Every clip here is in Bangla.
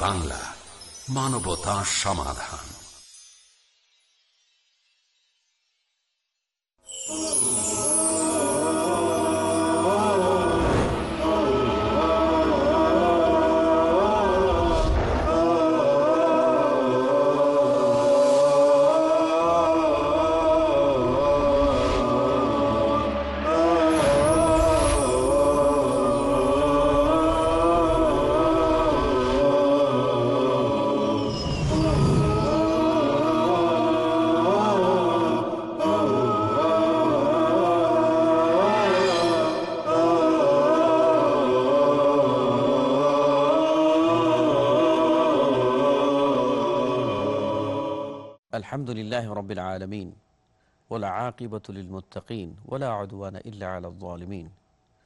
বাংলা মানবতা সমাধান। আলহামদুলিল্লাহ রবিল আলমিন ওলা আকিবতুলিল মুতাকিন ওলা আদওয়ানা ইল্লা আলমিন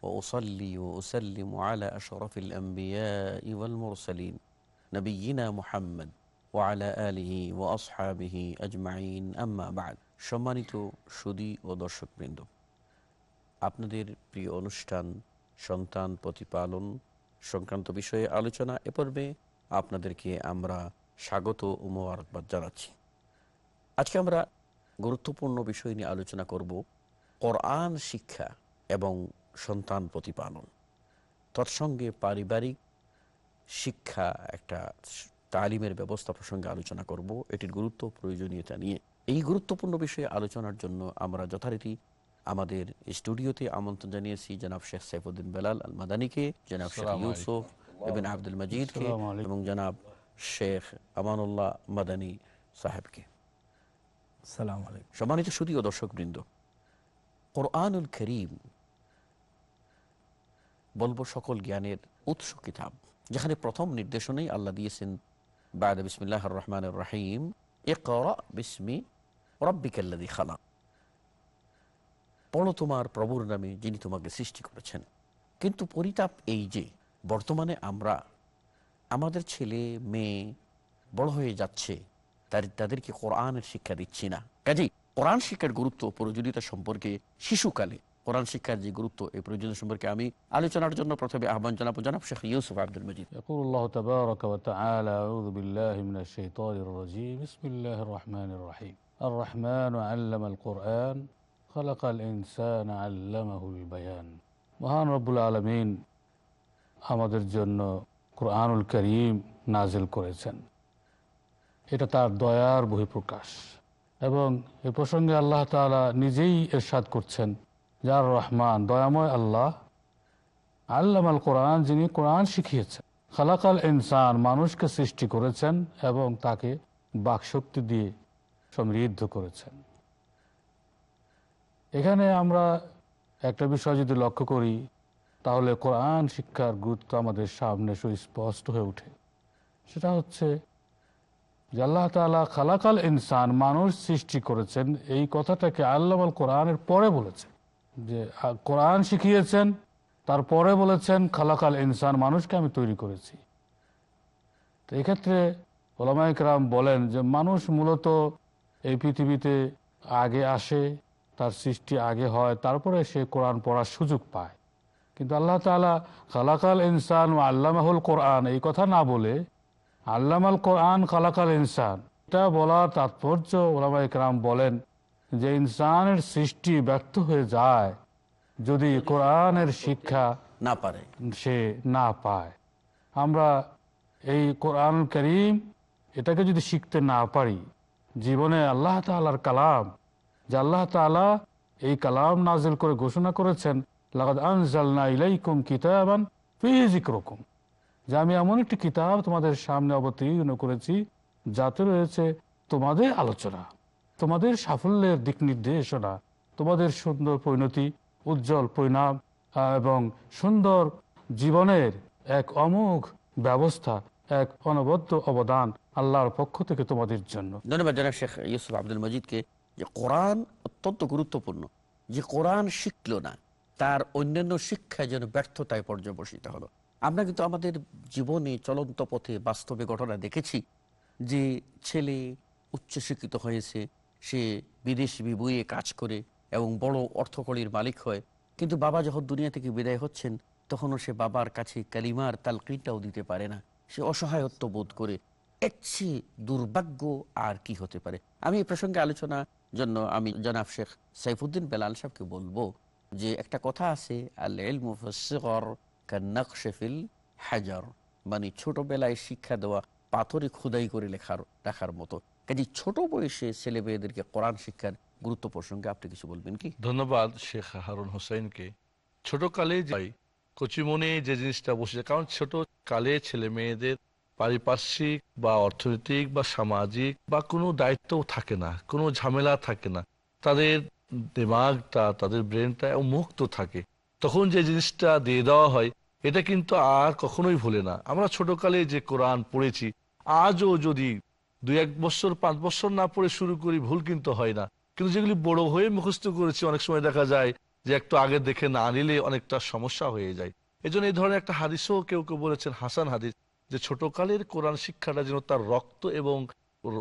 ওসলি ও ওসাল্লিম আলা আশরফিল আম্বিয়া ইউল মুরসালিন নবীনা মুহাম্মদ ওয়ালা আলিহি ও আসহাবিহি আজমাইন আম্মা বাদ সম্মানিত সুদী ও দর্শকবৃন্দ, আপনাদের প্রিয় অনুষ্ঠান, সন্তান প্রতিপালন সংক্রান্ত বিষয়ে আলোচনা এ পর্বে আপনাদেরকে আমরা স্বাগত ও মোবারকবাদ জানাচ্ছি। আজকে আমরা গুরুত্বপূর্ণ বিষয় নিয়ে আলোচনা করব কোরআন শিক্ষা এবং সন্তান প্রতিপালন। তৎসঙ্গে পারিবারিক শিক্ষা একটা তালিমের ব্যবস্থা প্রসঙ্গে আলোচনা করব। এটির গুরুত্ব প্রয়োজনীয়তা নিয়ে। এই গুরুত্বপূর্ণ বিষয়ে আলোচনার জন্য আমরা যথারীতি আমাদের স্টুডিওতে আমন্ত্রণ জানিয়েছি জনাব শেখ সাইফুদ্দিন বেলাল আল মাদানিকে জনাব শেখ ইউসুফ এবিন আব্দুল মজিদকে এবং জনাব শেখ আমানুল্লাহ মাদানী সাহেবকে। সম্মানিত ও দর্শক বৃন্দ কোরআনুল করিম বলব সকল জ্ঞানের উৎস কিতাব, যেখানে প্রথম নির্দেশনাই আল্লাহ দিয়েছেন বায়দা বিসমিল্লাহ রহমান রাহিম এ কর রব্বিকাল্লাদি খালা পড়ো তোমার প্রভুর নামে যিনি তোমাকে সৃষ্টি করেছেন। কিন্তু পরিতাপ এই যে, বর্তমানে আমরা, আমাদের ছেলে, মেয়ে, বড় হয়ে যাচ্ছে তাদেরকে কোরআনের শিক্ষা দিচ্ছি না কাজেই কোরআন শিক্ষার গুরুত্ব ও প্রয়োজনীয়তা সম্পর্কে শিশুকালে কোরআন শিক্ষার যে গুরুত্ব এই প্রয়োজনীয় সম্পর্কে আমি আলোচনার জন্য প্রথমে আহ্বান জানাবো জানাব শেখ ইউসুফ আব্দুল মজিদ يقول الله تبارك وتعالى أعوذ بالله من الشيطان الرجيم بسم الله الرحمن الرحيم الرحمن علم القرآن خلق الإنسان علمه البيان মহান রব্বুল আলমিন আমাদের জন্য কোরআনুল করিম নাজিল করেছেন এটা তার দয়ার বহিঃপ্রকাশ। এবং এ প্রসঙ্গে আল্লাহ তাআলা নিজেই এরশাদ করছেন, যার রহমান, দয়াময় আল্লাহ। আল্লাম আল কোরআন, যিনি কোরআন শিখিয়েছেন। খালাকাল ইনসান মানুষকে সৃষ্টি করেছেন এবং তাকে বাকশক্তি দিয়ে সমৃদ্ধ করেছেন। এখানে আমরা একটা বিষয় যদি লক্ষ্য করি, তাহলে কোরআন শিক্ষার গুরুত্ব আমাদের সামনে সুস্পষ্ট হয়ে ওঠে। সেটা হচ্ছে যে আল্লাহ তালা খালাকাল ইনসান মানুষ সৃষ্টি করেছেন, এই কথাটাকে আল্লাহ আল কোরআনের পরে বলেছেন। যে কোরআন শিখিয়েছেন, তারপরে বলেছেন, খালাকাল ইনসান মানুষকে আমি তৈরি করেছি। তো এক্ষেত্রে ওলামাইকরাম বলেন যে মানুষ মূলত এই পৃথিবীতে আগে আসে, তার সৃষ্টি আগে হয়, তারপরে সে কোরআন পড়ার সুযোগ পায়। কিন্তু আল্লাহ তালা খালাকাল ইনসান ও আল্লামাহুল কোরআন এই কথা না বলে আল্লামাল কোরআন খালাকাল ইনসান। এটা বলার তাৎপর্য ওলামা ইকরাম বলেন যে ইনসানের সৃষ্টি ব্যর্থ হয়ে যায় যদি কোরআনের শিক্ষা না পারে। সে না পায়। আমরা এই কোরআন করিম এটাকে যদি শিখতে না পারি জীবনে আল্লাহ তালার কালাম যে আল্লাহ তালা এই কালাম নাজিল করে ঘোষণা করেছেন লাগাদ আনজালনা ইলাইকুম কিতাবান ফিজিক্রকম যে আমি এমন একটি কিতাব তোমাদের সামনে অবতীর্ণ করেছি, যাতে রয়েছে তোমাদের আলোচনা, তোমাদের সাফল্যের দিক নির্দেশনা, তোমাদের সুন্দর পরিণতি, উজ্জ্বল পরিণাম, এবং সুন্দর জীবনের এক অমোঘ ব্যবস্থা, এক অনবদ্য অবদান আল্লাহর পক্ষ থেকে তোমাদের জন্য। ধন্যবাদ জানাব শেখ ইউসুফ আব্দুল মজিদকে। যে কোরআন অত্যন্ত গুরুত্বপূর্ণ, যে কোরআন শিখলো না, তার অন্যান্য শিক্ষায় যেন ব্যর্থতায় পর্যবসিত হলো। আমরা কিন্তু আমাদের জীবনে চলন্ত পথে বাস্তবে ঘটনা দেখেছি যে ছেলে উচ্চশিক্ষিত হয়েছে, সে বিদেশ বিবুয়ে কাজ করে এবং বড় অর্থকড়ির মালিক হয়। কিন্তু বাবা যখন দুনিয়া থেকে বিদায় হচ্ছেন, তখনও সে বাবার কাছে কালিমার তালকিনটাও দিতে পারে না। সে অসহায়ত্ব বোধ করে। এর দুর্ভাগ্য আর কি হতে পারে? আমি এই প্রসঙ্গে আলোচনা জন্য আমি জনাব শেখ সাইফুদ্দিন বেলাল সাহেবকে বলব যে একটা কথা আছে আল এল ইলমুফসিগর হাজার মানে ছোটবেলায় শিক্ষা দেওয়া পাথরে খুদাই করে লেখার রাখার মতো। কাজে ছোট বয়সে ছেলে মেয়েদেরকে কোরআন শিক্ষার গুরুত্ব প্রসঙ্গে আপনি কিছু বলবেন কি? ধন্যবাদ শেখ হারুন হোসেনকে। ছোটকালে যাই কচিমনে যে জিনিসটা বসে যায়, কারণ ছোট কালে ছেলে মেয়েদের পারিপার্শ্বিক বা অর্থনৈতিক বা সামাজিক বা কোনো দায়িত্ব থাকে না কোনো ঝামেলা থাকে না। তাদের দিমাগটা তাদের ব্রেনটা মুক্ত থাকে। তখন যে জিনিসটা দিয়ে দেওয়া হয়, এটা কিন্তু আর কখনোই ভুলে না। আমরা ছোটকালে যে কোরআন পড়েছি, আজও যদি দুই এক বছর, পাঁচ বছর না পড়ে শুরু করি, ভুল কিন্তু হয় না। কিন্তু যেগুলি বড় হয়ে মুখস্থ করেছি, অনেক সময় দেখা যায় যে একটু আগে দেখে না নিলে অনেকটা সমস্যা হয়ে যায়। এই জন্য এই ধরনের একটা হাদিসও কেউ কেউ বলেছেন, হাসান হাদিস, যে ছোটকালের কোরআন শিক্ষাটা যেন তার রক্ত এবং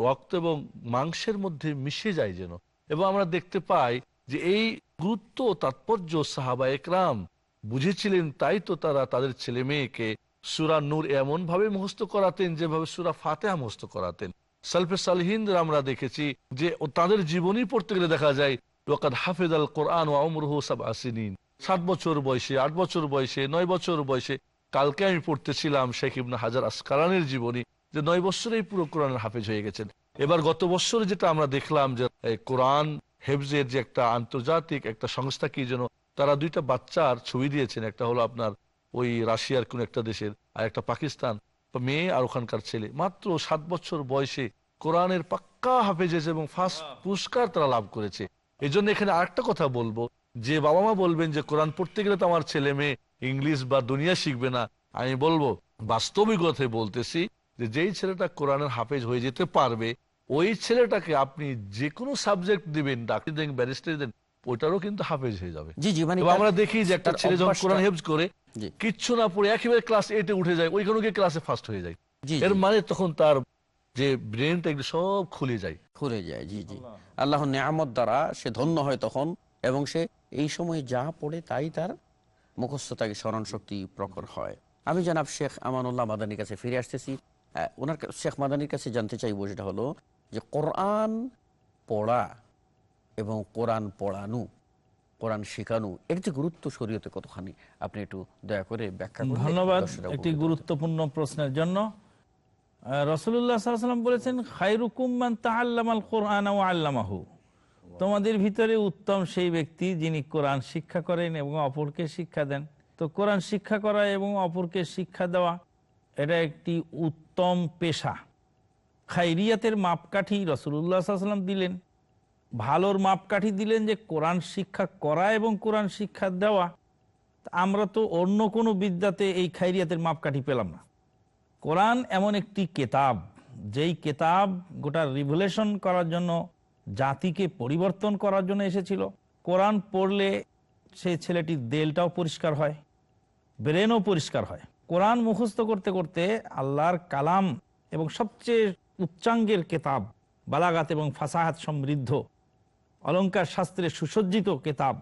রক্ত এবং মাংসের মধ্যে মিশে যায় যেন। এবং আমরা দেখতে পাই যে এই গুরুত্ব তাৎপর্য সাহাবা একরাম বুঝেছিলেন, তাই তো তারা তাদের ছেলে মেয়েকে সুরা নূর এমন ভাবে মুখস্থ করাতেন যেভাবে সুরা ফাতেহা মুখস্থ করাতেন। সালফে সালহিনদের আমরা দেখেছি যে তাদের জীবনী পড়তে গেলে দেখা যায় ওকাদ হাফেজ আল কোরআন ও আমরহু সাব আসিনিন সাত বছর বয়সে, আট বছর বয়সে, নয় বছর বয়সে কালকে আমি পড়তেছিলাম শেখ ইবনা হাজার আসকালানের জীবনী যে নয় বছরেই পুরো কোরআনের হাফেজ হয়ে গেছেন। এবার গত বছরে যেটা আমরা দেখলাম যে কোরআন হেফজের যে একটা আন্তর্জাতিক একটা সংস্থা কি যেন তারা দুইটা বাচ্চার ছবি দিয়েছেন। একটা হলো আপনার ওই রাশিয়ার কোন একটা দেশের আর একটা পাকিস্তান। মেয়ে আর ওখানকার ছেলে। মাত্র সাত বছর বয়সে কোরআনের পাক্কা হাফেজেছে এবং ফার্স্ট পুরস্কার তারা লাভ করেছে। এই জন্য এখানে আরেকটা কথা বলব যে বাবা মা বলবেন যে কোরআন পড়তে গেলে তো আমার ছেলে মেয়ে ইংলিশ বা দুনিয়া শিখবে না। আমি বলব বাস্তবিকতায় বলতেছি যে যেই ছেলেটা কোরআনের হাফেজ হয়ে যেতে পারবে ওই ছেলেটাকে আপনি যে কোনো সাবজেক্ট দিবেন ডাক্তার দেন ব্যারিস্টার দেন ওইটারও কিন্তু হাফেজ হয়ে যাবে। জি জি মানে আমরা দেখি যে একটা ছেলে যখন কোরআন হেফজ করে কিচ্ছু না পড়ে একেবারে ক্লাস এইটে উঠে যায় ওইখানে গিয়ে ক্লাসে ফার্স্ট হয়ে যায়। এর মানে তখন তার যে ব্রেনটা এগুলো সব খুলে যায়। খুলে যায় জি জি। আল্লাহর নিয়ামত দ্বারা সে ধন্য হয় তখন এবং সে এই সময় যা পড়ে তাই তার মুখস্থ থাকে স্মরণ শক্তি প্রখর হয়। আমি জানাব শেখ আমানুল্লাহ মাদানির কাছে ফিরে আসতেছি। ওনার শেখ মাদানির কাছে জানতে চাইব যেটা হলো যে কোরআন পড়া এবং কোরআন পড়ানো কোরআন শেখানো এর যে গুরুত্ব শরীয়তে কতখানি? আপনি একটু দয়া করে ব্যাখ্যা ধন্যবাদ একটি গুরুত্বপূর্ণ প্রশ্নের জন্য। রসুল্লাহ সাল্লাম বলেছেন খাইরুকুম্মান তাহাল্লামাল কোরআন ও আল্লামাহু। তোমাদের ভিতরে উত্তম সেই ব্যক্তি যিনি কোরআন শিক্ষা করেন এবং অপরকে শিক্ষা দেন। তো কোরআন শিক্ষা করা এবং অপরকে শিক্ষা দেওয়া এটা একটি উত্তম পেশা। খাইরিয়াতের মাপকাঠি রসুল্লাহ সাল্লাম দিলেন। ভালোর মাপকাঠি দিলেন যে কোরআন শিক্ষা করা এবং কোরআন শিক্ষা দেওয়া। আমরা তো অন্য কোনো বিদ্যাতে এই খাইরিয়াতের মাপকাঠি পেলাম না। কোরআন এমন একটি কেতাব, যেই কেতাব গোটা রিভুলেশন করার জন্য, জাতিকে পরিবর্তন করার জন্য এসেছিল। কোরআন পড়লে সেই ছেলেটির দেলটাও পরিষ্কার হয় ব্রেনও পরিষ্কার হয়। কোরআন মুখস্থ করতে করতে আল্লাহর কালাম এবং সবচেয়ে উচ্চাঙ্গের কেতাব, বালাগাত এবং ফাসাহাত সমৃদ্ধ অলঙ্কার শাস্ত্রে সুসজ্জিত কেতাব,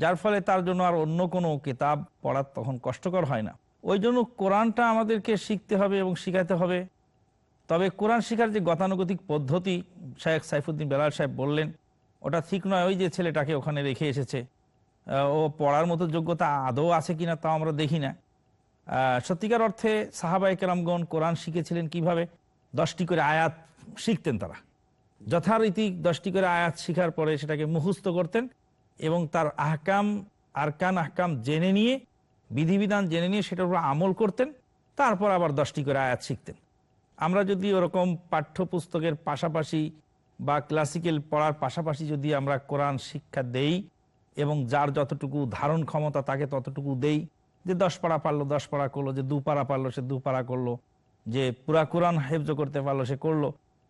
যার ফলে তার জন্য আর অন্য কোনো কেতাব পড়ার তখন কষ্টকর হয় না। ওই জন্য কোরআনটা আমাদেরকে শিখতে হবে এবং শিখাতে হবে। তবে কোরআন শিখার যে গতানুগতিক পদ্ধতি, শায়েখ সাইফুদ্দিন বেলাল সাহেব বললেন, ওটা ঠিক নয়, ওই যে ছেলেটাকে ওখানে রেখে এসেছে। ও পড়ার মতো যোগ্যতা আদৌ আছে কিনা তাও আমরা দেখি না। সত্যিকার অর্থে সাহাবাই কেরামগণ কোরআন শিখেছিলেন কীভাবে? দশটি করে আয়াত শিখতেন তারা। যথারীতি দশটি করে আয়াত শিখার পরে সেটাকে মুখস্থ করতেন এবং তার আহকাম, আরকান আহকাম জেনে নিয়ে, বিধিবিধান জেনে নিয়ে সেটার উপর আমল করতেন, তারপর আবার দশটি করে আয়াত শিখতেন। আমরা যদি ওরকম পাঠ্যপুস্তকের পাশাপাশি বা ক্লাসিক্যাল পড়ার পাশাপাশি যদি আমরা কোরআন শিক্ষা দেই এবং যার যতটুকু ধারণ ক্ষমতা তাকে ততটুকু দেই যে দশ পাড়া পারল, দশ পাড়া করল, যে দু পাড়া পারল, সে দু পাড়া করল, যে পুরা কোরআন হেফজ করতে পারল, সে করল।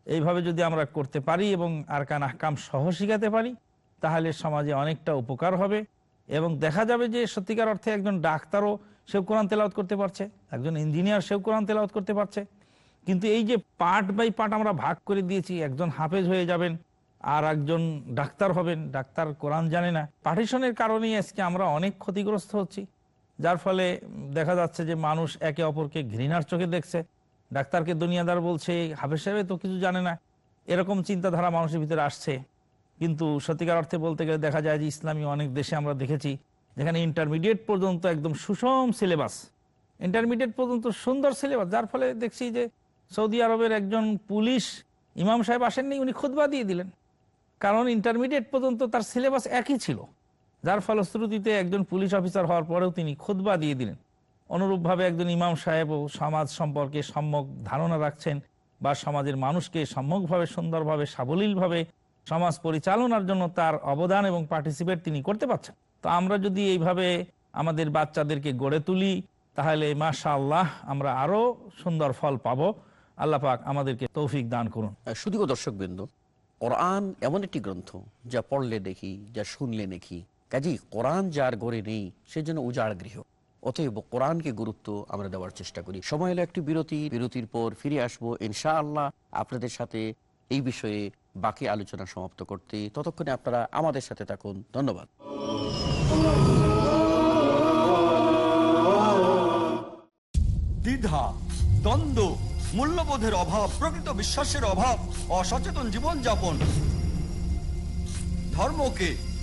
এইভাবে যদি আমরা করতে পারি এবং আরকান আহকাম সহ শিখাতে পারি, তাহলে সমাজে অনেকটা উপকার হবে। এবং দেখা যাবে যে সত্যিকার অর্থে একজন ডাক্তারও সেও কোরআন তেলাওয়াত করতে পারছে, একজন ইঞ্জিনিয়ার সেও কোরআন তেলাওয়াত করতে পারছে। কিন্তু এই যে পার্ট বাই পার্ট আমরা ভাগ করে দিয়েছি, একজন হাফেজ হয়ে যাবেন আর একজন ডাক্তার হবেন, ডাক্তার কোরআন জানে না। পার্টিশনের কারণেই আজকে আমরা অনেক ক্ষতিগ্রস্ত হচ্ছি। যার ফলে দেখা যাচ্ছে যে মানুষ একে অপরকে ঘৃণার চোখে দেখছে। ডাক্তারকে দুনিয়াদার বলছে, হাফেজ সাহেব তো কিছু জানে না। এরকম চিন্তাধারা মানুষের ভিতরে আসছে। কিন্তু সত্যিকার অর্থে বলতে গেলে দেখা যায় যে ইসলামী অনেক দেশে আমরা দেখেছি, যেখানে ইন্টারমিডিয়েট পর্যন্ত একদম সুষম সিলেবাস ইন্টারমিডিয়েট পর্যন্ত সুন্দর সিলেবাস যার ফলে দেখছি যে সৌদি আরবের একজন পুলিশ ইমাম সাহেব আসেননি, উনি খুতবা দিয়ে দিলেন। কারণ ইন্টারমিডিয়েট পর্যন্ত তার সিলেবাস একই ছিল। যার ফলশ্রুতিতে একজন পুলিশ অফিসার হওয়ার পরেও তিনি খুতবা দিয়ে দিলেন। অনুরূপভাবে একজন ইমাম সাহেবও সমাজ সম্পর্কে সম্যক ধারণা রাখছেন বা সমাজের মানুষকে সম্যকভাবে, সুন্দরভাবে, সাবলীলভাবে সমাজ পরিচালনার জন্য তার অবদান এবং পার্টিসিপেট তিনি করতে পারছেন। তো আমরা যদি এইভাবে আমাদের বাচ্চাদেরকে গড়ে তুলি, তাহলে মাশা আল্লাহ আমরা আরও সুন্দর ফল পাবো। আল্লাহ পাক আমাদেরকে তৌফিক দান করুন। শুধু দর্শক বৃন্দ কোরআন এমন একটি গ্রন্থ যা পড়লে দেখি, যা শুনলে দেখি কাজী কোরআন যার গড়ে নেই সেজন্য উজাড় গৃহ। অতএব কোরআনকে গুরুত্ব আমরা দেওয়ার চেষ্টা করি। সময় হলো একটি বিরতি, বিরতির পর ফিরে আসব ইনশাআল্লাহ আপনাদের সাথে এই বিষয়ে বাকি আলোচনা সমাপ্ত করতে। ততক্ষণে আপনারা আমাদের সাথে থাকুন। ধন্যবাদ। দ্বিধা, দ্বন্দ্ব, মূল্যবোধের অভাব, প্রকৃত বিশ্বাসের অভাব, অসচেতন জীবনযাপন। ধর্মকে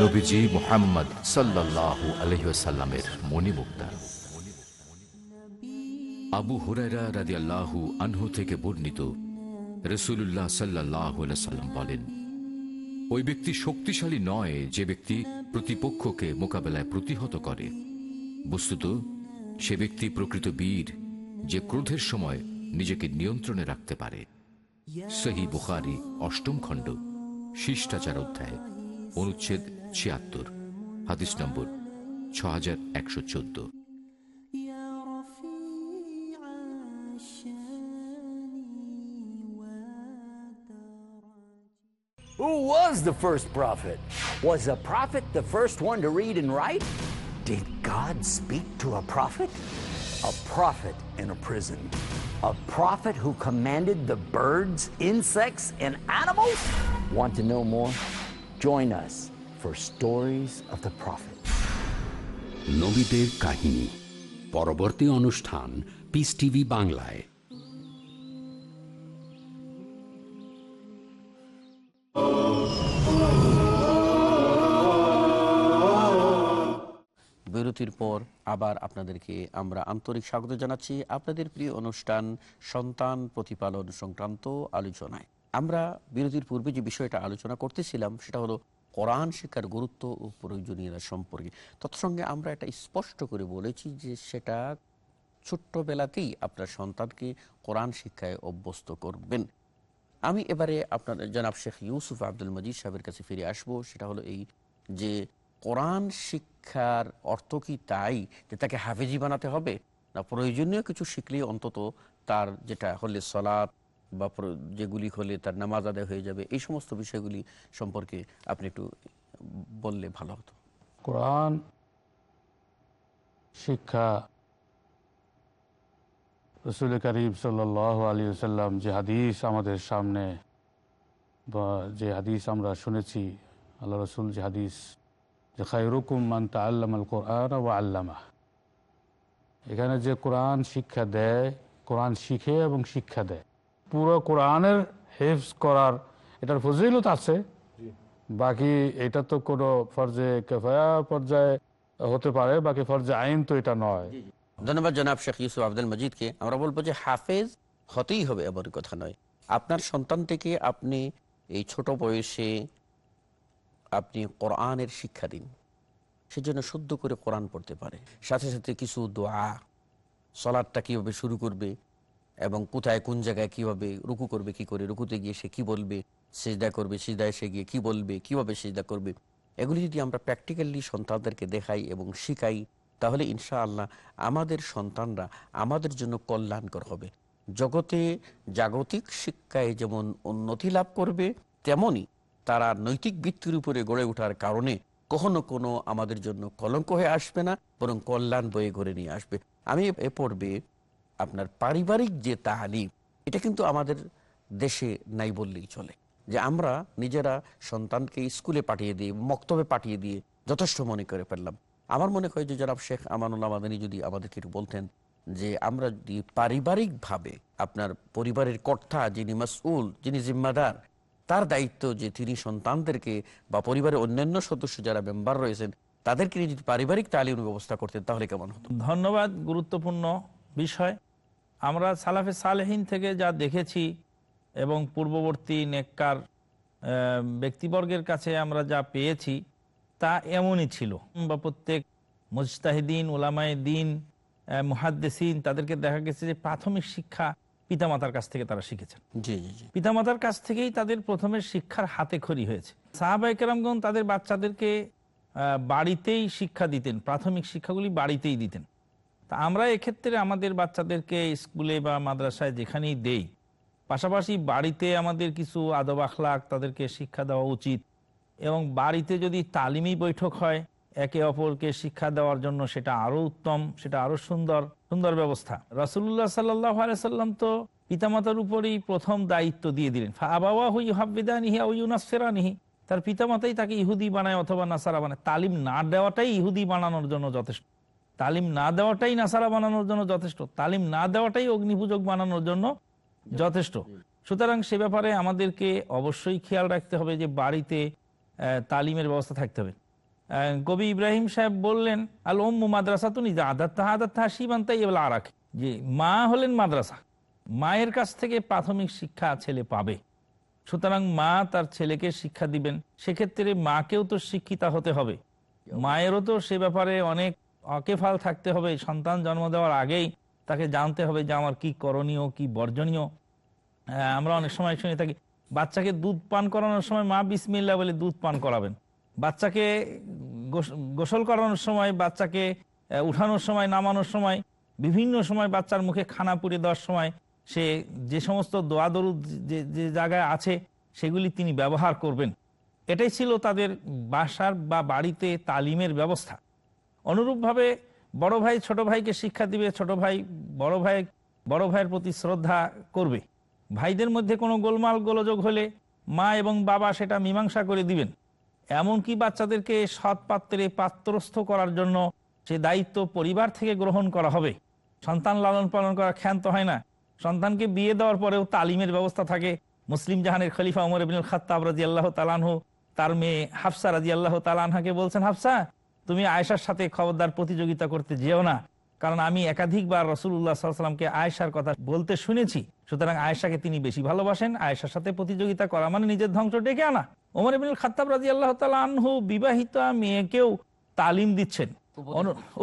নবীজি মোহাম্মদ সাল্লাহ আলহিসাল্লামের মণিমুক্তা। আবু হুরায়রা রাজি আনহু থেকে বর্ণিত রসুল্লাহ সাল্লাহ সাল্লাম বলেন, ওই ব্যক্তি শক্তিশালী নয় যে ব্যক্তি প্রতিপক্ষকে মোকাবেলায় প্রতিহত করে। বস্তুত, সে ব্যক্তি প্রকৃত বীর যে ক্রোধের সময় নিজেকে নিয়ন্ত্রণে রাখতে পারে। সহি বুখারি অষ্টম খণ্ড, শিষ্টাচার অধ্যায়, অনুচ্ছেদ ছিয়াত্তর হাদিস নম্বর ছ হাজার একশো চোদ্দ Who was the first prophet? Was a prophet the first one to read and write? Did God speak to a prophet? A prophet in a prison. A prophet who commanded the birds, insects, and animals? Want to know more? Join us for Stories of the Prophet. নবীদের কাহিনী। পরবর্তী অনুষ্ঠান পিস টিভি বাংলায়। বিরতির পর আবার আপনাদেরকে আমরা আন্তরিক স্বাগত জানাচ্ছি আপনাদের প্রিয় অনুষ্ঠান সন্তান প্রতিপালন সংক্রান্ত আলোচনায়। আমরা বিরতির পূর্বে যে বিষয়টা আলোচনা করতেছিলাম সেটা হলো কোরআন শিক্ষার গুরুত্ব ও প্রয়োজনীয়তা সম্পর্কে। তৎসঙ্গে আমরা এটা স্পষ্ট করে বলেছি যে সেটা ছোট্টবেলাতেই আপনার সন্তানকে কোরআন শিক্ষায় অভ্যস্ত করবেন। আমি এবারে আপনার জনাব শেখ ইউসুফ আব্দুল মজিদ সাহেবের কাছে ফিরে আসব। সেটা হলো এই যে কোরআন শিক্ষার অর্থ কি তাই? যে তাকে হাফেজি বানাতে হবে? না প্রয়োজনীয় কিছু শিখলেই অন্তত তার যেটা হলে সলাৎ বা যেগুলি হলে তার নামাজ আদায় হয়ে যাবে, এই সমস্ত বিষয়গুলি সম্পর্কে আপনি একটু বললে ভালো হতো। কোরআন, শিক্ষা, রসুল করিম সাল আলী সাল্লাম যে হাদিস আমাদের সামনে বা যে হাদিস আমরা শুনেছি, আল্লাহ রসুল যে হাদিস যে খাইরুকুম মান তা আল্লাম আল কোরআন ও আল্লামা এখানে যে কোরআন শিক্ষা দেয়, কোরআন শিখে এবং শিক্ষা দেয়। পুরো কোরআনের হেফজ করার এটার ফজিলত আছে। বাকি এটা তো কোনো ফরজে কেফায়া পর্যায়ে হতে পারে বাকি ফরজে আইন তো এটা নয়। ধন্যবাদ জনাব শেখ ইউসুফ আব্দুল মজিদকে আমরা বলব যে হাফেজ হতেই হবে এমন কথা নয়। আপনার সন্তানটিকে আপনি এই ছোট বয়সে আপনি কোরআনের শিক্ষা দিন। সেজন্য শুদ্ধ করে কোরআন পড়তে পারে। সাথে সাথে কিছু দোয়া সলাদটা কীভাবে শুরু করবে এবং কোথায় কোন জায়গায় কীভাবে রুকু করবে, কি করে, রুকুতে গিয়ে সে কি বলবে, সেজদা করবে, সিজদায় সে গিয়ে কি বলবে, কীভাবে সেজদা করবে, এগুলি যদি আমরা প্র্যাকটিক্যালি সন্তানদেরকে দেখাই এবং শিখাই, তাহলে ইনশাআল্লাহ আমাদের সন্তানরা আমাদের জন্য কল্যাণকর হবে। জগতে জাগতিক শিক্ষায় যেমন উন্নতি লাভ করবে, তেমনি তারা নৈতিক বৃত্তির উপরে গড়ে ওঠার কারণে কখনো কোনো আমাদের জন্য কলঙ্ক হয়ে আসবে না, বরং কল্যাণ বয়ে ঘরে নিয়ে আসবে। আমি এ পর্বে আপনার পারিবারিক যে তাহালিম এটা কিন্তু আমাদের দেশে নাই বললেই চলে। যে আমরা নিজেরা সন্তানকে স্কুলে পাঠিয়ে দিয়ে, মক্তবে পাঠিয়ে দিয়ে যথেষ্ট মনে করে ফেললাম। আমার মনে হয় যে জনাব শেখ আমানুল্লাহ মাদানী যদি আমাদেরকে একটু বলতেন যে আমরা যদি পারিবারিকভাবে আপনার পরিবারের কর্তা যিনি মাসউল, যিনি জিম্মাদার, তার দায়িত্ব যে তিনি সন্তানদেরকে বা পরিবারের অন্যান্য সদস্য যারা মেম্বার রয়েছেন, তাদেরকে যদি পারিবারিক তালিম ব্যবস্থা করতেন তাহলে কেমন হতো? ধন্যবাদ, গুরুত্বপূর্ণ। বিষয়। আমরা সালাফে সালেহীন থেকে যা দেখেছি এবং পূর্ববর্তী নেককার ব্যক্তিবর্গের কাছে আমরা যা পেয়েছি তা এমনই ছিল। বা প্রত্যেক মুজতাহিদিন ওলামায় দিন মুহাদ্দেসিন তাদেরকে দেখা গেছে যে প্রাথমিক শিক্ষা পিতামাতার কাছ থেকে তারা শিখেছেন। পিতামাতার কাছ থেকেই তাদের প্রথমে শিক্ষার হাতে খড়ি হয়েছে। সাহাবাই কেরামগণ তাদের বাচ্চাদেরকে বাড়িতেই শিক্ষা দিতেন প্রাথমিক শিক্ষাগুলি বাড়িতেই দিতেন। তা আমরা এক্ষেত্রে আমাদের বাচ্চাদেরকে স্কুলে বা মাদ্রাসায় যেখানেই দেই, পাশাপাশি বাড়িতে আমাদের কিছু আদব আখলাক তাদেরকে শিক্ষা দেওয়া উচিত এবং বাড়িতে যদি তালিমি বৈঠক হয়, একে অপরকে শিক্ষা দেওয়ার জন্য সেটা আরও উত্তম, সেটা আরও সুন্দর সুন্দর ব্যবস্থা। রাসুল্লাহ সাল্লাহ সাল্লাম তো পিতামাতার উপরেই প্রথম দায়িত্ব দিয়ে দিলেন। আবাবা হুই হাবিদানিহি ইউনাসেরানিহি তার পিতামাতাই তাকে ইহুদি বানায় অথবা নাসারা বানায়। তালিম না দেওয়াটাই ইহুদি বানানোর জন্য যথেষ্ট। তালিম না দেওয়াটাই নাসারা বানানোর জন্য যথেষ্ট। তালিম না দেওয়াটাই অগ্নিপূজক বানানোর জন্য যথেষ্ট। সুতরাং সে ব্যাপারে আমাদেরকে অবশ্যই খেয়াল রাখতে হবে যে বাড়িতে তালিমের ব্যবস্থা থাকতে হবে। কবি ইব্রাহিম সাহেব বললেন, আল ওম মাদ্রাসা তো নিজে আদাত তাহা আদাত তাহা শিবান্তাই এবার আরাক। যে মা হলেন মাদ্রাসা। মায়ের কাছ থেকে প্রাথমিক শিক্ষা ছেলে পাবে। সুতরাং মা তার ছেলেকে শিক্ষা দিবেন। সেক্ষেত্রে মাকেও তো শিক্ষিতা হতে হবে। মায়েরও তো সে ব্যাপারে অনেক অকেফাল থাকতে হবে সন্তান জন্ম দেওয়ার আগেই তাকে জানতে হবে যে আমার কি করণীয় কি বর্জনীয়। হ্যাঁ, আমরা অনেক সময় শুনে থাকি বাচ্চাকে দুধ পান করানোর সময় মা বিসমিল্লা বলে দুধ পান করাবেন। বাচ্চাকে গোস- গোসল করানোর সময় বাচ্চাকে উঠানোর সময় নামানোর সময় বিভিন্ন সময় বাচ্চার মুখে খানা পুড়ে দেওয়ার সময় সে যে সমস্ত দোয়া দরুদ যে যে জায়গায় আছে সেগুলি তিনি ব্যবহার করবেন। এটাই ছিল তাদের বাসার বা বাড়িতে তালিমের ব্যবস্থা। অনুরূপভাবে বড় ভাই ছোট ভাইকে শিক্ষা দিবে, ছোট ভাই বড় ভাই, বড় ভাইয়ের প্রতি শ্রদ্ধা করবে। ভাইদের মধ্যে কোনো গোলমাল গোলযোগ হলে মা এবং বাবা সেটা মীমাংসা করে দিবেন। এমনকি বাচ্চাদেরকে সৎ পাত্রে পাত্রস্থ করার জন্য সে দায়িত্ব পরিবার থেকে গ্রহণ করা হবে। সন্তান লালন পালন করা ক্ষান্ত হয় না। সন্তানকে বিয়ে দেওয়ার পরেও তালিমের ব্যবস্থা থাকে। মুসলিম জাহানের খলিফা উমর ইবিনুল খাত্তাব রাজি আল্লাহ তালানহু তার মেয়ে হাফসা রাজি আল্লাহ তালানহাকে বলছেন, হাফসা তুমি আয়েশার সাথে খবরদার প্রতিযোগিতা করতে যেও না, কারণ আমি একাধিকবার রসুল্লাহ সাল্লামকে আয়েশার কথা বলতে শুনেছি। সুতরাং আয়েশাকে তিনি বেশি ভালোবাসেন, আয়েশার সাথে প্রতিযোগিতা করা মানে নিজের ধ্বংস ডেকে আনা। ওমর ইবিনুল খাত্তাব রাজি আল্লাহ তালানহু বিবাহিত মেয়েকেও তালিম দিচ্ছেন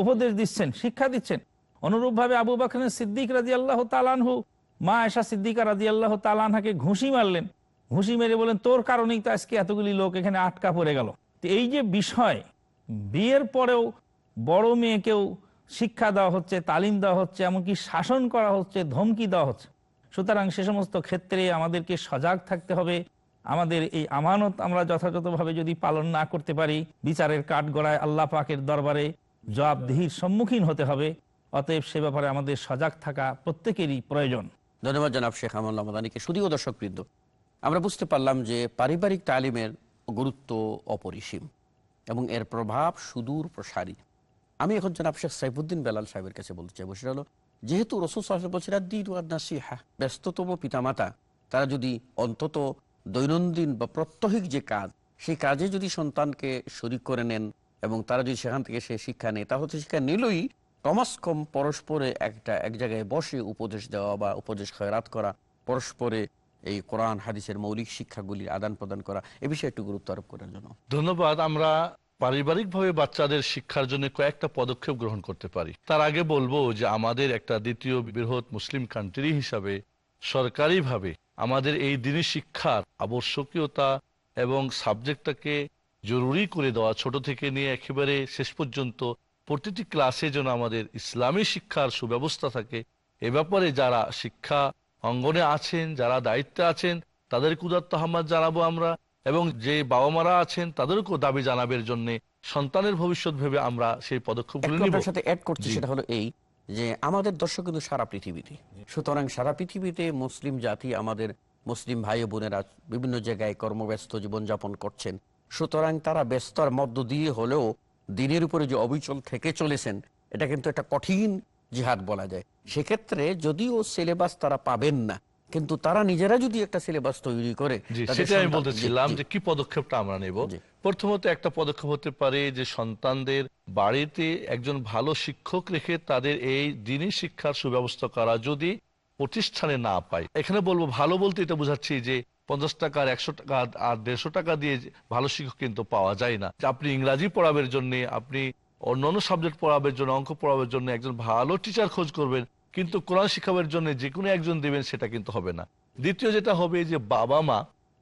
উপদেশ দিচ্ছেন, শিক্ষা দিচ্ছেন। অনুরূপভাবে আবু বাকর সিদ্দিক রাজি আল্লাহ তালানহু মা আয়সা সিদ্দিকা রাজি আল্লাহ তালানহাকে ঘুষি মারলেন। ঘুষি মেরে বলেন তোর কারণেই তো আজকে এতগুলি লোক এখানে আটকা পড়ে গেল। এই যে বিষয় বিয়ের পরেও বড় মেয়েকেও শিক্ষা দেওয়া হচ্ছে, তালিম দেওয়া হচ্ছে, এমনকি শাসন করা হচ্ছে, ধমকি দেওয়া হচ্ছে। সুতরাং সে সমস্ত ক্ষেত্রে আমাদেরকে সজাগ থাকতে হবে। আমাদের এই আমানত আমরা যথাযথভাবে যদি পালন না করতে পারি, বিচারের কাঠ গড়ায় আল্লাহ পাকের দরবারে জবাবদিহির সম্মুখীন হতে হবে। অতএব সে ব্যাপারে আমাদের সজাগ থাকা প্রত্যেকেরই প্রয়োজন। ধন্যবাদ জানাব শেখ আমল্লা মাদানিকে শুধুও দর্শক বৃন্দ আমরা বুঝতে পারলাম যে পারিবারিক তালিমের গুরুত্ব অপরিসীম। এবং এর প্রভাব সুদূর প্রসারী। আমি এখন জানাব শেখ সাইফুদ্দিন বেলাল সাহেবের কাছে বলতে চাইব, সেটা হলো, যেহেতু রসুল সাহেব বলছেন নাসিহা ব্যস্ততম পিতামাতা, তারা যদি অন্তত দৈনন্দিন বা প্রত্যহিক যে কাজ, সেই কাজে যদি সন্তানকে শরিক করে নেন এবং তারা যদি সেখান থেকে সে শিক্ষা নেয়, তাহলে শিক্ষা নিলই। কমাস কম পরস্পরে একটা, এক জায়গায় বসে উপদেশ দেওয়া বা উপদেশ খয়রাত করা, পরস্পরে এই কোরআন, হাদিসের মৌলিক শিক্ষাগুলির আদান প্রদান করা, এ বিষয়ে একটু গুরুত্ব আরোপ করার জন্য। ধন্যবাদ। আমরা পারিবারিকভাবে বাচ্চাদের শিক্ষার জন্য কয়েকটা পদক্ষেপ গ্রহণ করতে পারি। তার আগে বলব যে আমাদের একটা দ্বিতীয় বৃহৎ মুসলিম কান্ট্রি হিসাবে সরকারিভাবে আমাদের এই দিনী শিক্ষার আবশ্যকীয়তা এবং সাবজেক্টটাকে জরুরি করে দেওয়া, ছোট থেকে নিয়ে একেবারে শেষ পর্যন্ত প্রতিটি ক্লাসে যেন আমাদের ইসলামী শিক্ষার সুব্যবস্থা থাকে, এ ব্যাপারে যারা শিক্ষা অঙ্গনে আছেন যারা দায়িত্বে আছেন তাদের উদাত্ত আহ্বাদ জানাব আমরা এবং যে বাবা মারা আছেন তাদেরকেও দাবি জানাবের জন্য সন্তানের ভবিষ্যৎ ভেবে আমরা সেই পদক্ষেপগুলো নিব। সাথে অ্যাড করছি সেটা হলো এই যে আমাদের দর্শক কিন্তু সারা পৃথিবীতে। সুতরাং সারা পৃথিবীতে মুসলিম জাতি আমাদের মুসলিম ভাই বোনেরা বিভিন্ন জায়গায় কর্মব্যস্ত জীবনযাপন করছেন। সুতরাং তারা ব্যস্তর মধ্য দিয়ে হলেও দিনের উপরে যে অবিচল থেকে চলেছেন এটা কিন্তু একটা কঠিন জিহাদ বলা যায়। সেক্ষেত্রে যদিও সিলেবাস তারা পাবেন না কিন্তু তারা নিজেরা যদি একটা সিলেবাস তৈরি করে তাদের আমি বলতেছিলাম। যে কি পদক্ষেপটা আমরা নেব। প্রথমত একটা পদক্ষেপ হতে পারে যে সন্তানদের বাড়িতে একজন ভালো শিক্ষক রেখে তাদের এই দিনই শিক্ষার সুব্যবস্থা করা যদি প্রতিষ্ঠানে না পায়। এখানে বলব ভালো বলতে এটা বোঝাচ্ছি যে পঞ্চাশ টাকা আর একশো টাকা আর দেড়শো টাকা দিয়ে ভালো শিক্ষক কিন্তু পাওয়া যায় না। যে আপনি ইংরাজি পড়াবের জন্য আপনি অন্যান্য সাবজেক্ট পড়াবের জন্য, অঙ্ক পড়াবের জন্য একজন ভালো টিচার খোঁজ করবেন, কিন্তু কোরআন শিখাবের জন্য যে কোনো একজন দেবেন, সেটা কিন্তু হবে না। দ্বিতীয় যেটা হবে যে বাবা মা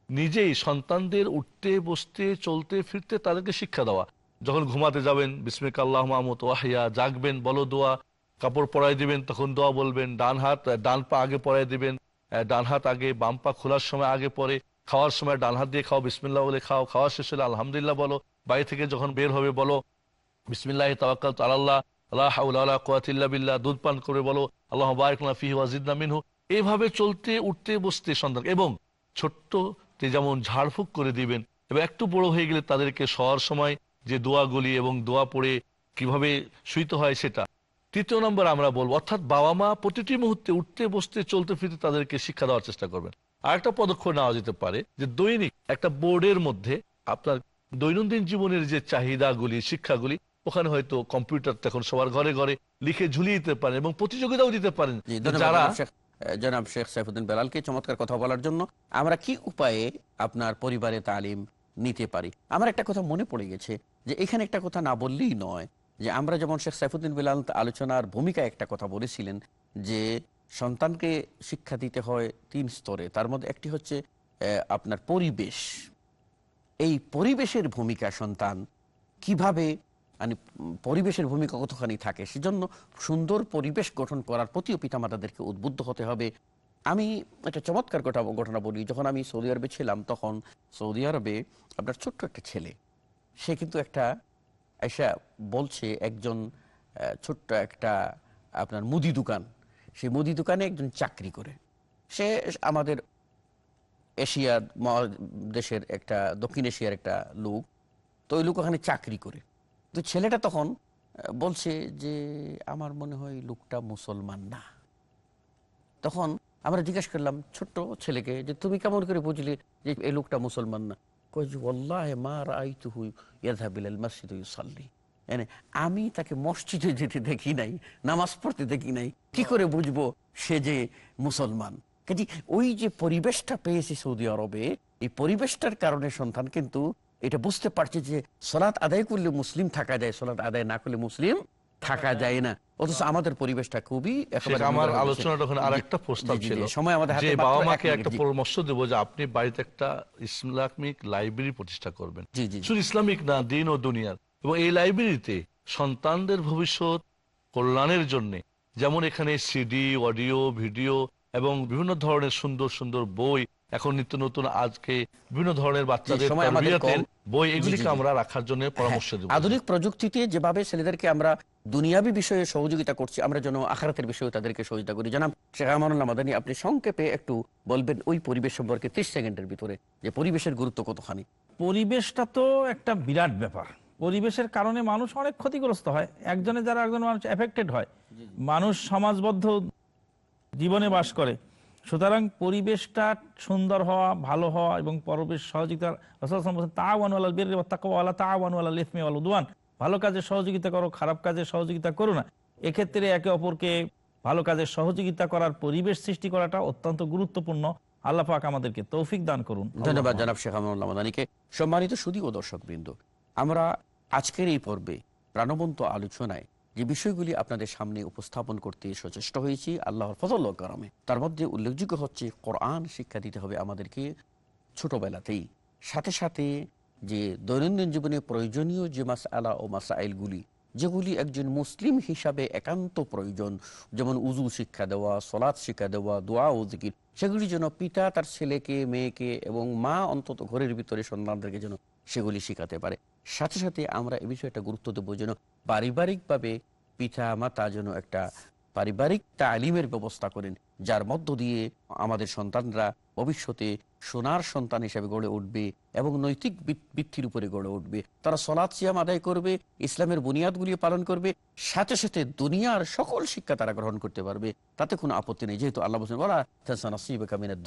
নিজেই সন্তানদের উঠতে, বসতে, চলতে, ফিরতে তাদেরকে শিক্ষা দেওয়া। যখন ঘুমাতে যাবেন বিসমিক আল্লাহ মাহমুদ ওয়াহিয়া, জাগবেন, বলো দোয়া, কাপড় পরাই দিবেন, তখন দোয়া বলবেন, ডান হাত ডান পা আগে পরাই দিবেন ডান হাত আগে, বাম পা খোলার সময় আগে পরে, খাওয়ার সময় ডান হাত দিয়ে খাও, বিসমিল্লাহ বলে খাও, খাওয়া শেষ হলে আলহামদুলিল্লাহ বলো, বাড়ি থেকে যখন বের হবে বলো বিসমিল্লাহ তাওয়াক্কাল আল্লাহ আল্লাহ ওয়ালা কুওয়াতা বিল্লাহ, দুধ পান করে বলো, আল্লাহ বারিক লানা ফিহি ওয়া মিনহু। এইভাবে চলতে, উঠতে, বসতে সন্তান। এবং ছোট্ট যে যেমন ঝাড়ফুঁক করে দিবেন এবং একটু বড় হয়ে গেলে তাদেরকে শোয়ার সময় যে দোয়াগুলি এবং দোয়া পড়ে কীভাবে শুইতে হয় সেটা। তৃতীয় নম্বর আমরা বলব, অর্থাৎ বাবা মা প্রতিটি মুহূর্তে উঠতে, বসতে, চলতে, ফিরতে তাদেরকে শিক্ষা দেওয়ার চেষ্টা করবেন। আর একটা পদক্ষেপ নেওয়া যেতে পারে, যে দৈনিক একটা বোর্ডের মধ্যে আপনার দৈনন্দিন জীবনের যে চাহিদাগুলি, শিক্ষাগুলি ওখানে হয়তো কম্পিউটার তখন সবার ঘরে ঘরে লিখে ঝুলিয়ে দিতে পারেন এবং প্রতিযোগিতাও দিতে পারেন। যারা জনাব শেখ- সাইফুদ্দিন বেলালকে চমৎকার কথা বলার জন্য। আমরা কি উপায়ে আপনার পরিবারে তালিম নিতে পারি? আমার একটা কথা মনে পড়ে গেছে যে এখানে একটা কথা না বললেই নয় যে আমরা যেমন শেখ সাইফুদ্দিন বেলাল আলোচনার ভূমিকা একটা কথা বলেছিলেন যে সন্তানকে শিক্ষা দিতে হয় তিন স্তরে। তার মধ্যে একটি হচ্ছে আহ, আপনার পরিবেশ। এই পরিবেশের ভূমিকা সন্তান কীভাবে মানে পরিবেশের ভূমিকা কতখানি থাকে, সেজন্য সুন্দর পরিবেশ গঠন করার প্রতিও পিতামাতাদেরকে উদ্বুদ্ধ হতে হবে। আমি একটা চমৎকার ঘটনা বলি, যখন আমি সৌদি আরবে ছিলাম, তখন সৌদি আরবে আপনার ছোট্ট একটা ছেলে, সে কিন্তু একটা এসা বলছে একজন ছোট্ট একটা আপনার মুদি দোকান। সেই মুদি দোকানে একজন চাকরি করে। সে আমাদের এশিয়ার দেশের একটা, দক্ষিণ এশিয়ার একটা লোক, তো ওই লোক ওখানে চাকরি করে। তো ছেলেটা তখন বলছে যে, আমার মনে হয় লোকটা মুসলমান না। তখন আমরা জিজ্ঞেস করলাম, ছোট্ট ছেলেকে, যে তুমি কেমন করে বুঝলে যে এই লোকটা মুসলমান না? মানে আমি তাকে মসজিদে যেতে দেখি নাই, নামাজ পড়তে দেখি নাই, কি করে বুঝব সে যে মুসলমান? ওই যে পরিবেশটা পেয়েছে সৌদি আরবে, এই পরিবেশটার কারণে সন্তান কিন্তু এটা বুঝতে পারছে যে সলাৎ আদায় করলে মুসলিম থাকা যায় সলাৎ আদায় না করলে মুসলিম থাকা যায় না। অথচ আমাদের পরিবেশটা খুবই আমার হয়ে গেছে। আলোচনাটা ওখানে প্রস্তাব ছিল সময় আমাদের যে বাবা মাকে একটা পরামর্শ দেবো যে আপনি বাড়িতে একটা ইসলামিক লাইব্রেরি প্রতিষ্ঠা করবেন। শুধু ইসলামিক না দিন ও দুনিয়ার। এবং এই লাইব্রেরিতে সন্তানদের ভবিষ্যৎ কল্যাণের জন্য যেমন এখানে সিডি অডিও ভিডিও এবং বিভিন্ন ধরনের সুন্দর সুন্দর বই এখন নিত্য নতুন আজকে বিভিন্ন ধরনের বাচ্চাদের সময় আমাদের বই এগুলিকে আমরা রাখার জন্য পরামর্শ দেবো। আধুনিক প্রযুক্তিতে যেভাবে ছেলেদেরকে আমরা দুনিয়াবি বিষয়ে সহযোগিতা করছি আমরা যেন আখারাতের বিষয়ে তাদেরকে সহযোগিতা করি। জানাব শেখ আমানুল্লাহ মাদানী আপনি সংক্ষেপে একটু বলবেন ওই পরিবেশ সম্পর্কে ত্রিশ সেকেন্ডের ভিতরে যে পরিবেশের গুরুত্ব কতখানি? পরিবেশটা তো একটা বিরাট ব্যাপার। পরিবেশের কারণে মানুষ অনেক ক্ষতিগ্রস্ত হয়। একজনে যারা একজন মানুষ এফেক্টেড হয়। মানুষ সমাজবদ্ধ জীবনে বাস করে। সুতরাং পরিবেশটা সুন্দর হওয়া, ভালো হওয়া এবং পরিবেশ সহযোগিতা তাওয়ানুয়াল বের তাকওয়ালা তাওয়ানুয়াল ইসমি ওয়াল উদওয়ান। ভালো কাজে সহযোগিতা করো, খারাপ কাজে সহযোগিতা করো না। এক্ষেত্রে একে অপরকে ভালো কাজে সহযোগিতা করার পরিবেশ সৃষ্টি করাটা অত্যন্ত গুরুত্বপূর্ণ। আল্লাহ পাক আমাদেরকে তৌফিক দান করুন। ধন্যবাদ জানাব শেখ আমানুল্লাহ মাদানীকে সম্মানিত সুদী ও দর্শক বৃন্দ আমরা আজকের এই পর্বে প্রাণবন্ত আলোচনায় যে বিষয়গুলি আপনাদের সামনে উপস্থাপন করতে সচেষ্ট হয়েছি, আল্লাহর ফজল কারণে তার মধ্যে উল্লেখযোগ্য হচ্ছে, কোরআন শিক্ষা দিতে হবে আমাদেরকে ছোটবেলাতেই। সাথে সাথে যে দৈনন্দিন জীবনে প্রয়োজনীয় যে মাস আলা ও মাসাইলগুলি যেগুলি একজন মুসলিম হিসাবে একান্ত প্রয়োজন, যেমন উজু শিক্ষা দেওয়া, সলাৎ শিক্ষা দেওয়া, দোয়া ও জিকির, সেগুলি যেন পিতা তার ছেলেকে, মেয়েকে এবং মা অন্তত ঘরের ভিতরে সন্তানদেরকে যেন সেগুলি শেখাতে পারে। সাথে সাথে আমরা এ বিষয়ে একটা গুরুত্ব দেবো যেন পারিবারিকভাবে পিতা মাতা যেন একটা পারিবারিক তালিমের ব্যবস্থা করেন যার মধ্য দিয়ে আমাদের সন্তানরা ভবিষ্যতে সোনার সন্তান হিসেবে গড়ে উঠবে এবং নৈতিক বৃত্তির উপরে গড়ে উঠবে। তারা সলাৎ সিয়াম আদায় করবে, ইসলামের বুনিয়াদগুলি পালন করবে, সাথে সাথে দুনিয়ার সকল শিক্ষা তারা গ্রহণ করতে পারবে। তাতে কোনো আপত্তি নেই। যেহেতু আল্লাহ বলছেন বলা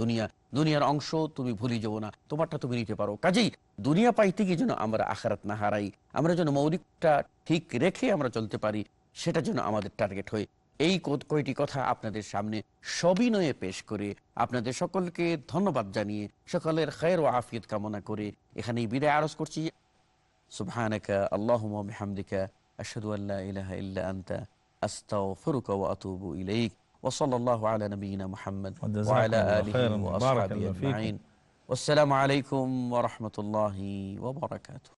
দুনিয়া। দুনিয়ার অংশ তুমি ভুলি যাব না, তোমারটা তুমি নিতে পারো। কাজেই দুনিয়া পাইতে গিয়ে যেন আমরা আখারাত না হারাই, আমরা যেন মৌলিকটা ঠিক রেখে আমরা চলতে পারি, সেটা যেন আমাদের টার্গেট হয়। এই কয়টি কথা আপনাদের সামনে সবিনয়ে পেশ করে আপনাদের সকলকে ধন্যবাদ জানিয়ে সকলের খায়ের ও আফিয়ত কামনা করে এখানেই বিদায় আরজ করছি। সুবহানাকা আল্লাহুম্মা বিহামদিকা আশহাদু আল্লা ইলাহা ইল্লা আনতা আস্তাগফিরুকা ওয়া আতুবু ইলাইক। ওয়া সাল্লাল্লাহু আলা নাবিয়িনা মুহাম্মদ ওয়া আলা আলিহি ওয়া আসহাবিহি আজমাইন। ওয়াসসালামু আলাইকুম ওয়া রাহমাতুল্লাহি ওয়া বারাকাতুহু।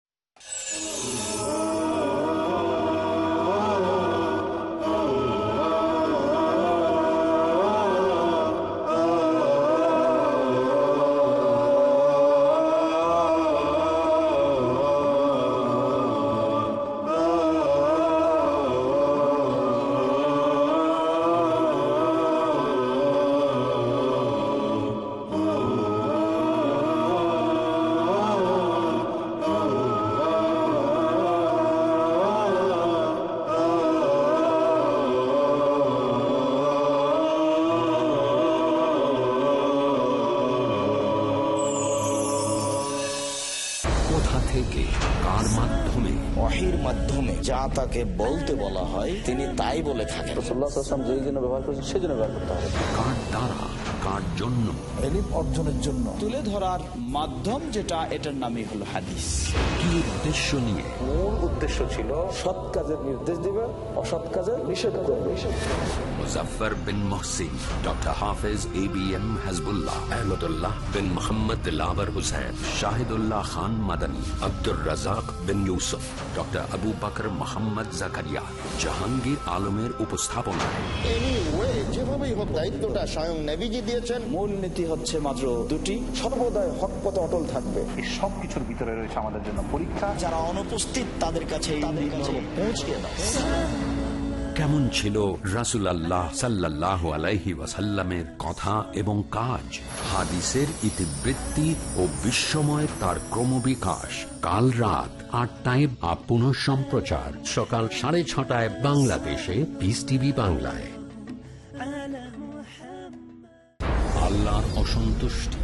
যা তাকে বলতে বলা হয় তিনি তাই বলে থাকেন। যেই জন্য ব্যবহার করছেন সেই জন্য ব্যবহার করতে হবে। কার দ্বারা? কার জন্য? এলিম অর্জনের জন্য। তুলে ধরার মাধ্যম যেটা এটার নামই হলো হাদিস। কি উদ্দেশ্য নিয়ে? মূল উদ্দেশ্য ছিল সৎ কাজের নির্দেশ দিবে অসৎ কাজের নিষেধ করবে। Muzaffar bin Mohsin doctor Hafez A B M Hizbullah Ahmadullah bin Mohammad Dilabar Hussain Shahidullah Khan Madani Abdur Razzak bin Yusuf doctor Abu Bakr Mohammad Zakaria Jahangir আলমের উপস্থাপনায় যেভাবেই হোক দায়িত্বটা স্বয়ং নেভিজি দিয়েছেন। মূল নীতি হচ্ছে মাত্র দুটি। সর্বদাই হক পথে অটল থাকবে। এই সব কিছুর ভিতরে রয়েছে আমাদের জন্য পরীক্ষা। যারা অনুপস্থিত তাদের কাছে দাও। কেমন ছিল রাসুল আল্লাহ সাল্লাহ আলাইহি ওয়াসাল্লামের কথা এবং কাজ? হাদিসের ইতিবৃত্তি ও বিশ্বময় তার ক্রমবিকাশ। কাল রাত আটটায় বা পুনঃ সম্প্রচার। সকাল সাড়ে ছটায় বাংলাদেশে। পিস টিভি বাংলায়। আল্লাহর অসন্তুষ্টি।